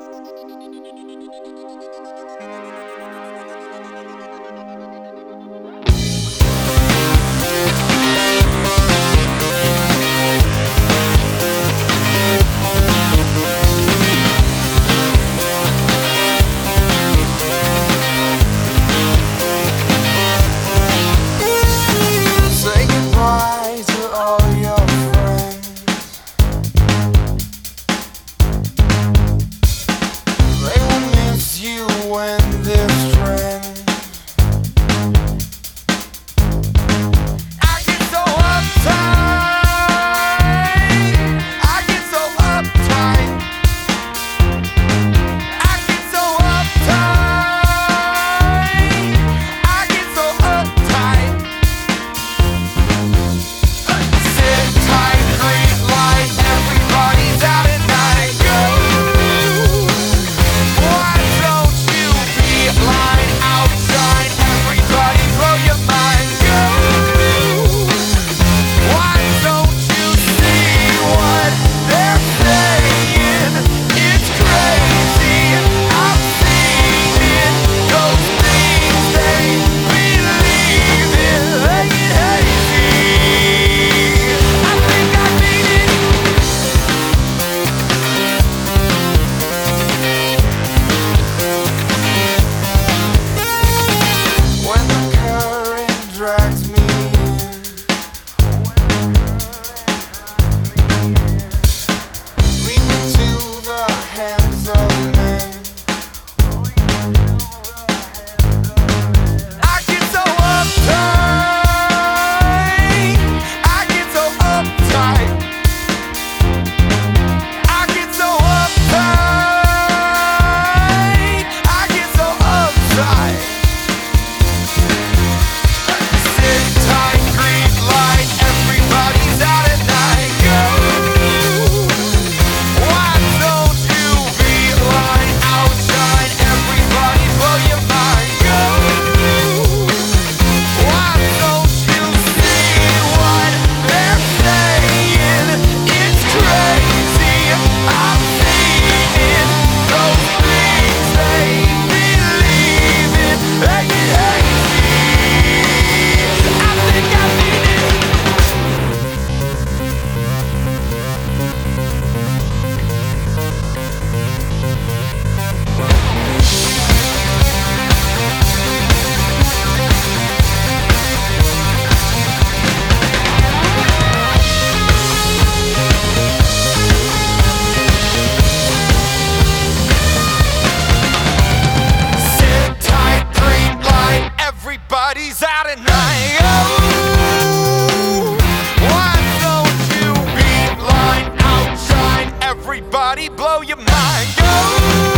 Thank you. find this strength. blow your mind. Yo.